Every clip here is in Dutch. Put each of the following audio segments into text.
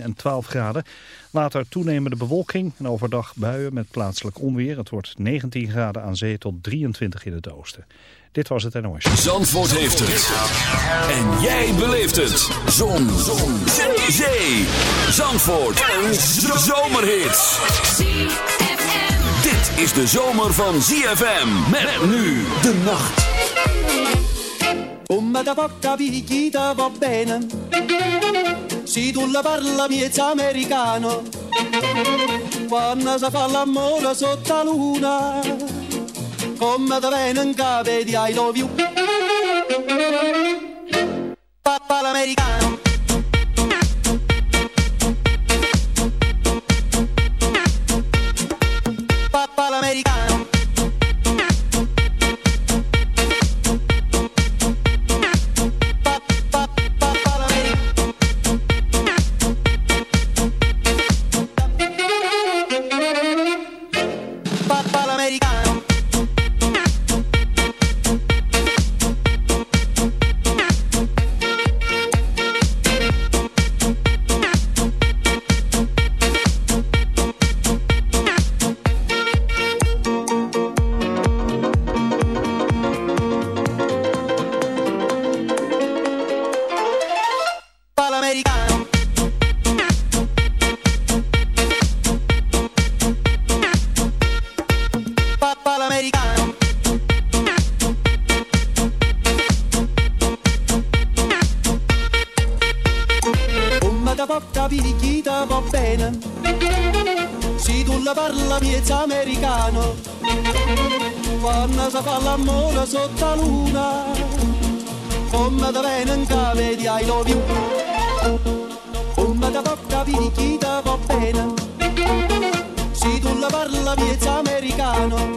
10 en 12 graden. Later toenemende bewolking en overdag buien met plaatselijk onweer. Het wordt 19 graden aan zee tot 23 in het oosten. Dit was het NOS. Zandvoort heeft het. En jij beleeft het. Zon. Zon. Zee. Zandvoort. Een zomerhit. Dit is de zomer van ZFM. Met nu de nacht. Da va bene Se tu la parla miezza americano Quando si fa l'amore sotto la luna Come da bene in cave di I love you. Papà l'americano amore sotto la luna, come da venga vedi ai lovi, come da tocca vedi chi ti va bene, se tu la parla viezza americano,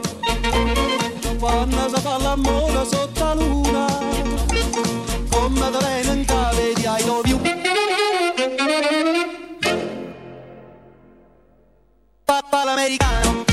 quando si fa l'amore sotto la luna, come da venga vedi ai lovi. Papa l'americano.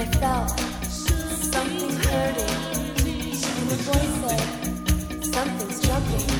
I felt something hurting. And the boy said, Something's jumping.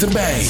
bent erbij.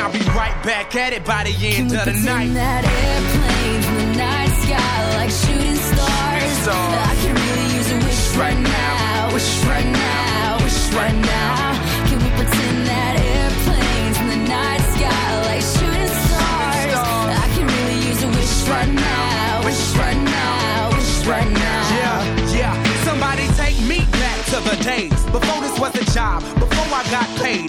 I'll be right back at it by the end Can of the night. that airplane in the night sky like shooting stars. So, I could really use a wish right, right now, wish right now, wish right now. now. Can we pretend that airplanes in the night sky like shooting stars? I really use a wish right, right now, wish right now, wish right now. Yeah, yeah. Somebody take me back to the days before this was a job, before I got paid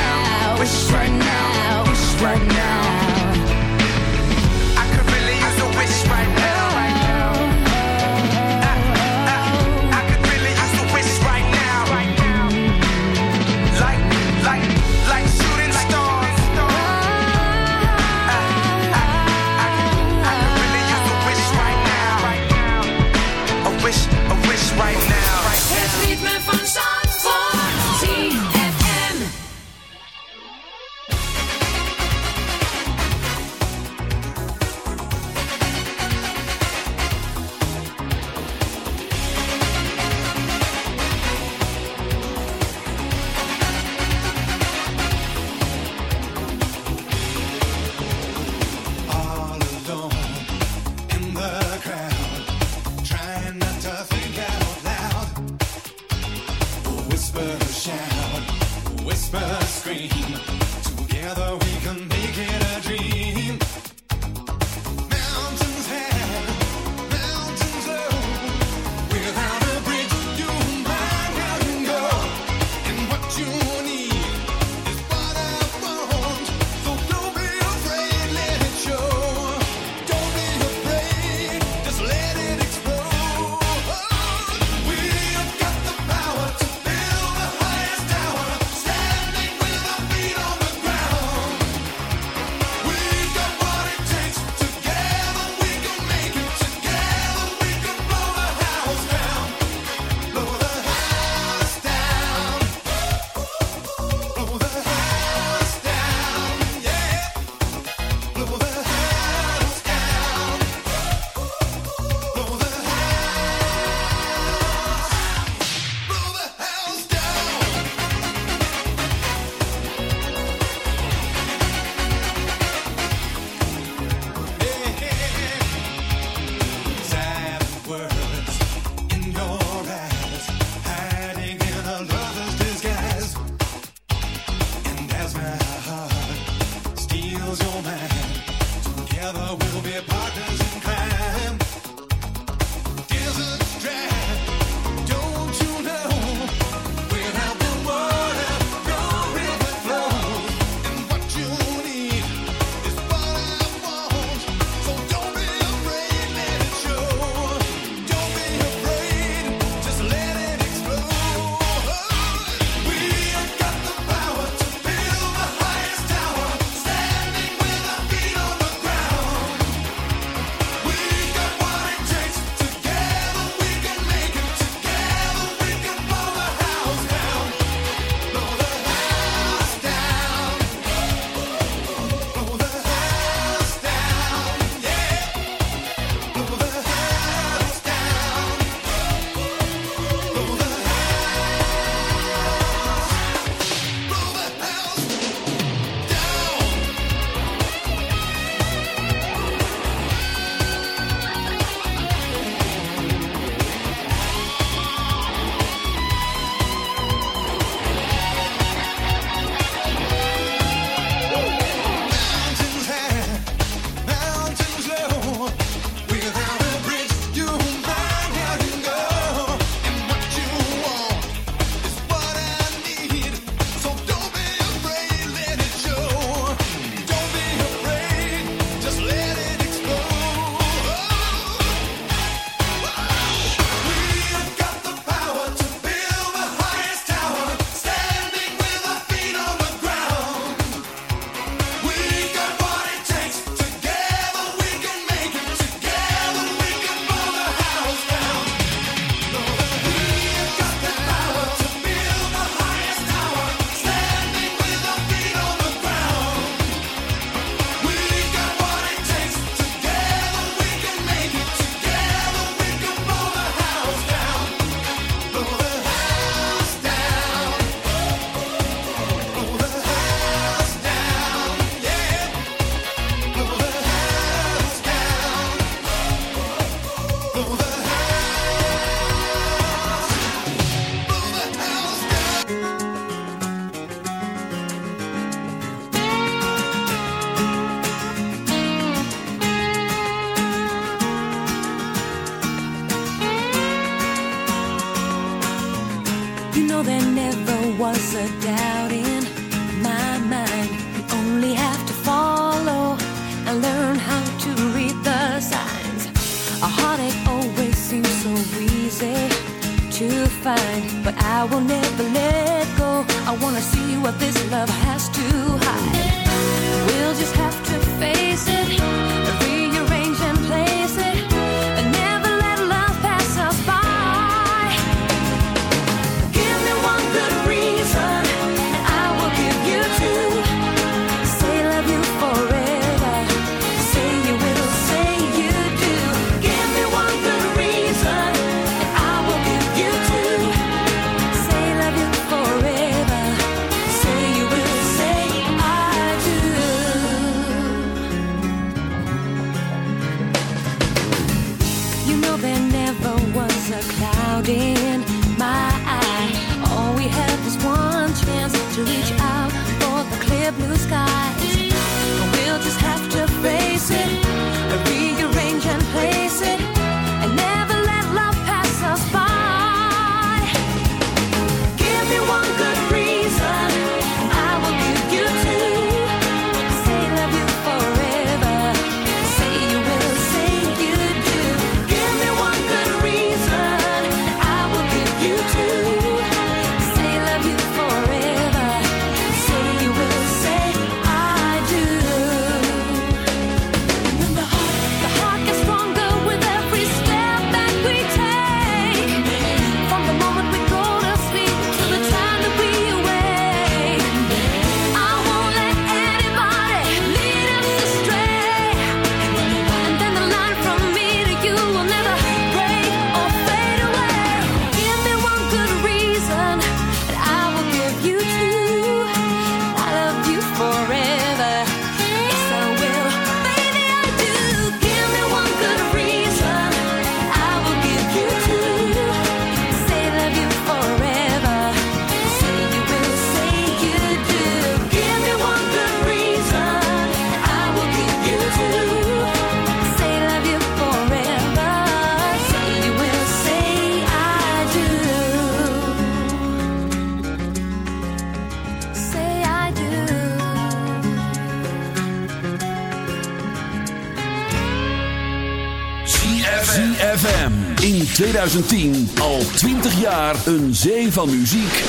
2010 al 20 jaar een zee van muziek.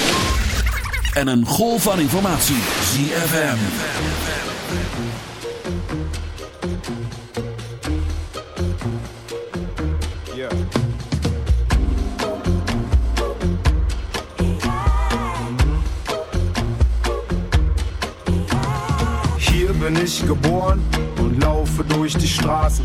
En een golf van informatie. ZFM. Yeah. Hier bin ich geboren und laufe durch die Straßen.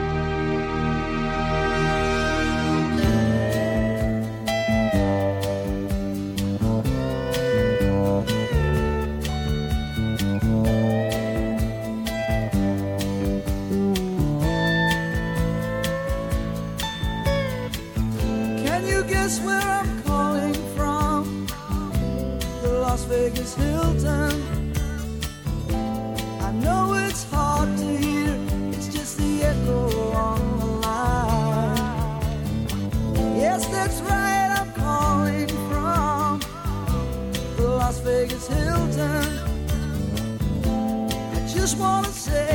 just wanna say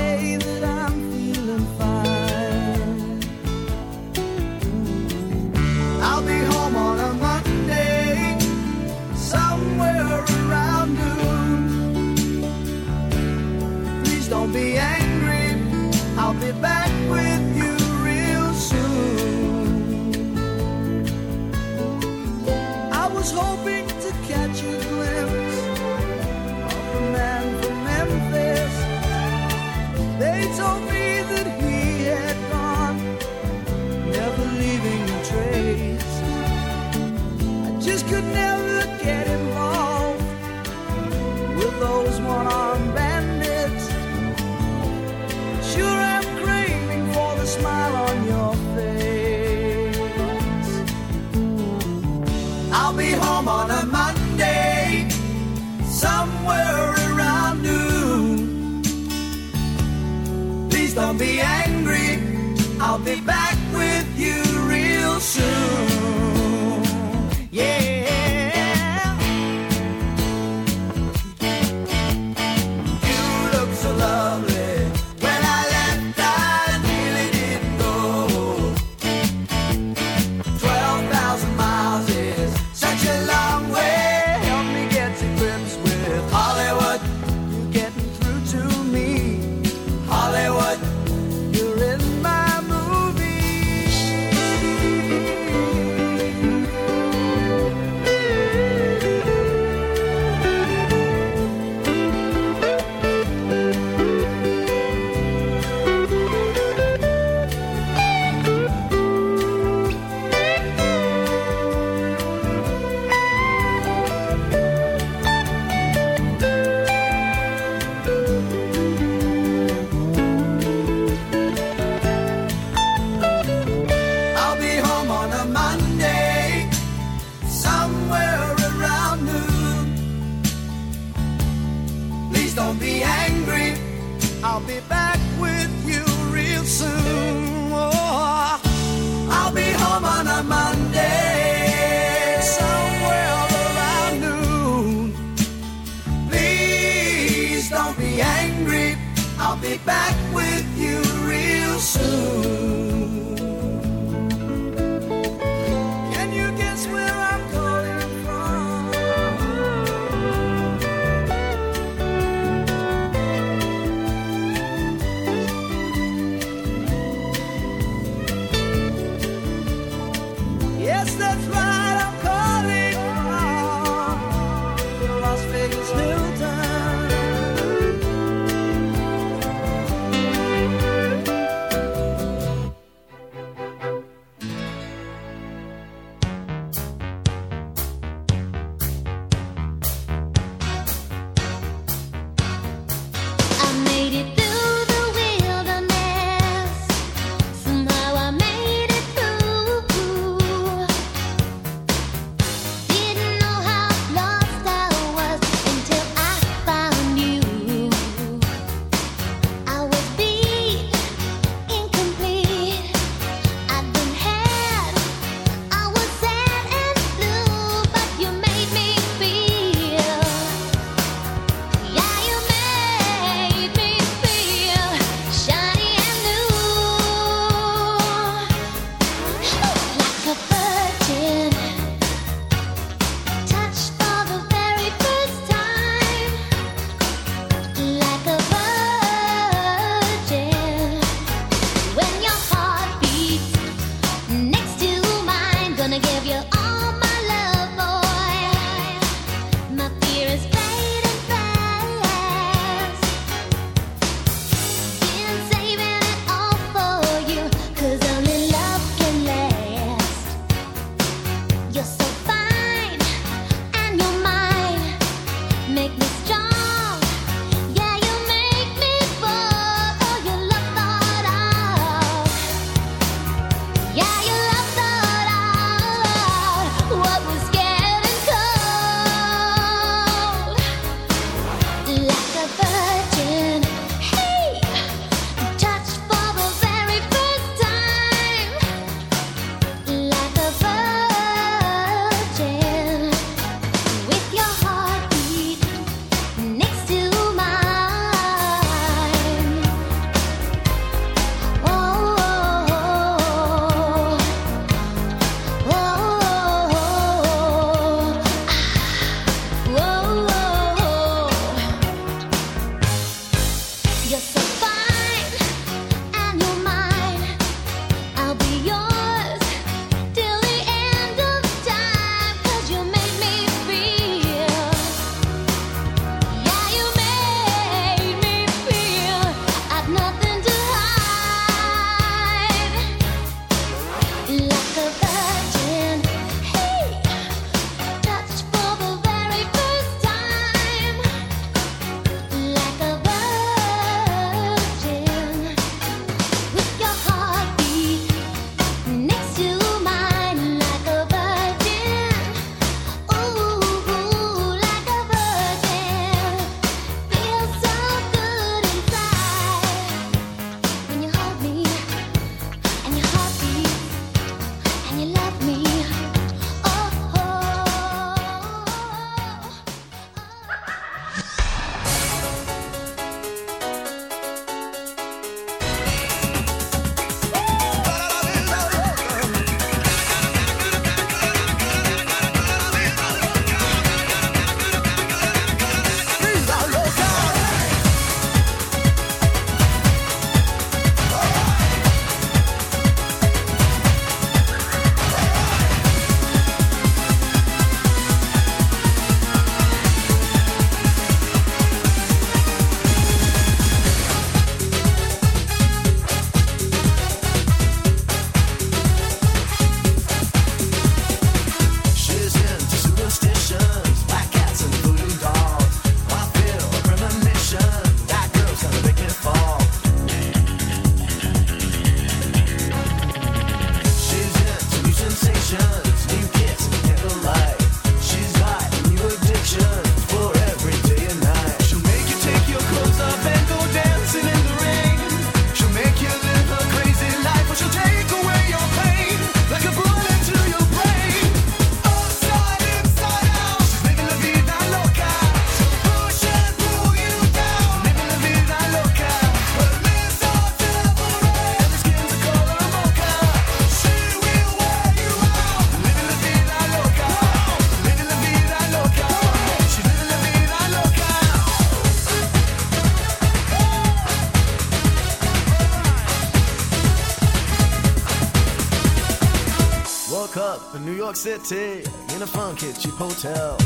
Kitchen Hotel.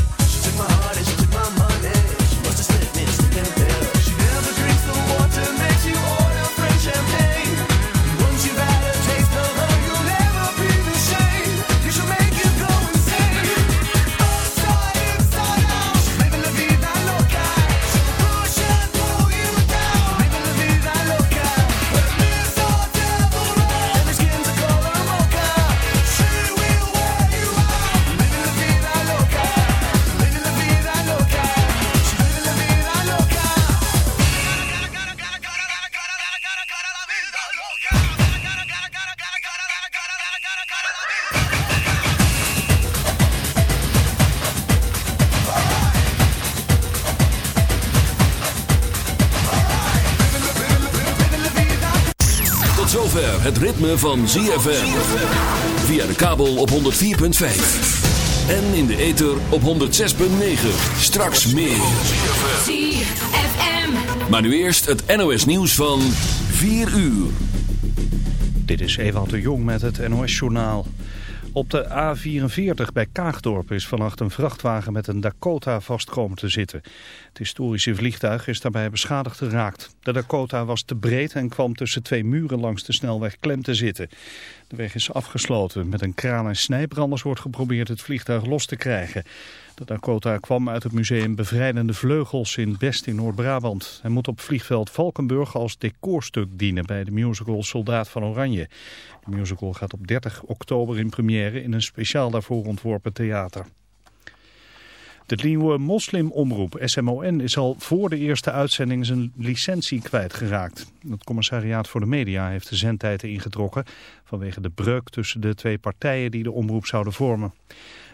Ritme van ZFM. Via de kabel op 104.5. En in de ether op 106.9. Straks meer. ZFM. Maar nu eerst het NOS nieuws van 4 uur. Dit is Ewald de Jong met het NOS-journaal. Op de A44 bij Kaagdorp is vannacht een vrachtwagen met een Dakota vastkomen te zitten. Het historische vliegtuig is daarbij beschadigd geraakt. De Dakota was te breed en kwam tussen twee muren langs de snelweg klem te zitten. De weg is afgesloten. Met een kraan en snijbranders wordt geprobeerd het vliegtuig los te krijgen. De Dakota kwam uit het museum Bevrijdende Vleugels in Best in Noord-Brabant. Hij moet op vliegveld Valkenburg als decorstuk dienen bij de musical Soldaat van Oranje. De musical gaat op 30 oktober in première in een speciaal daarvoor ontworpen theater. De nieuwe moslimomroep SMON is al voor de eerste uitzending zijn licentie kwijtgeraakt. Het commissariaat voor de media heeft de zendtijd ingetrokken vanwege de breuk tussen de twee partijen die de omroep zouden vormen.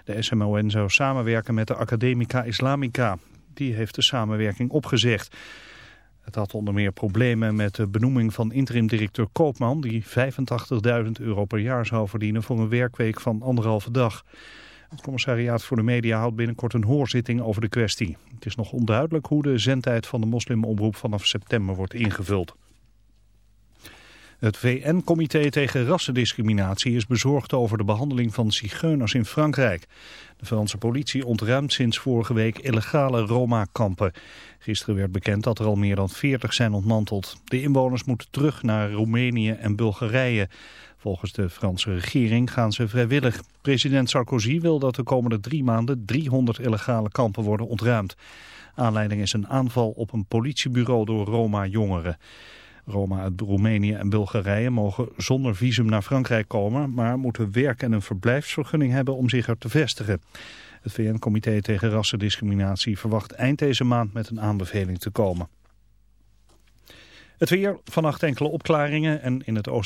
De SMON zou samenwerken met de Academica Islamica. Die heeft de samenwerking opgezegd. Het had onder meer problemen met de benoeming van interim-directeur Koopman... die 85.000 euro per jaar zou verdienen voor een werkweek van anderhalve dag. Het commissariaat voor de media houdt binnenkort een hoorzitting over de kwestie. Het is nog onduidelijk hoe de zendtijd van de moslimomroep vanaf september wordt ingevuld. Het VN-comité tegen rassendiscriminatie is bezorgd over de behandeling van zigeuners in Frankrijk. De Franse politie ontruimt sinds vorige week illegale Roma-kampen. Gisteren werd bekend dat er al meer dan 40 zijn ontmanteld. De inwoners moeten terug naar Roemenië en Bulgarije. Volgens de Franse regering gaan ze vrijwillig. President Sarkozy wil dat de komende drie maanden 300 illegale kampen worden ontruimd. Aanleiding is een aanval op een politiebureau door Roma-jongeren. Roma uit Roemenië en Bulgarije mogen zonder visum naar Frankrijk komen, maar moeten werk en een verblijfsvergunning hebben om zich er te vestigen. Het VN-comité tegen rassendiscriminatie verwacht eind deze maand met een aanbeveling te komen. Het weer, vannacht enkele opklaringen en in het oosten.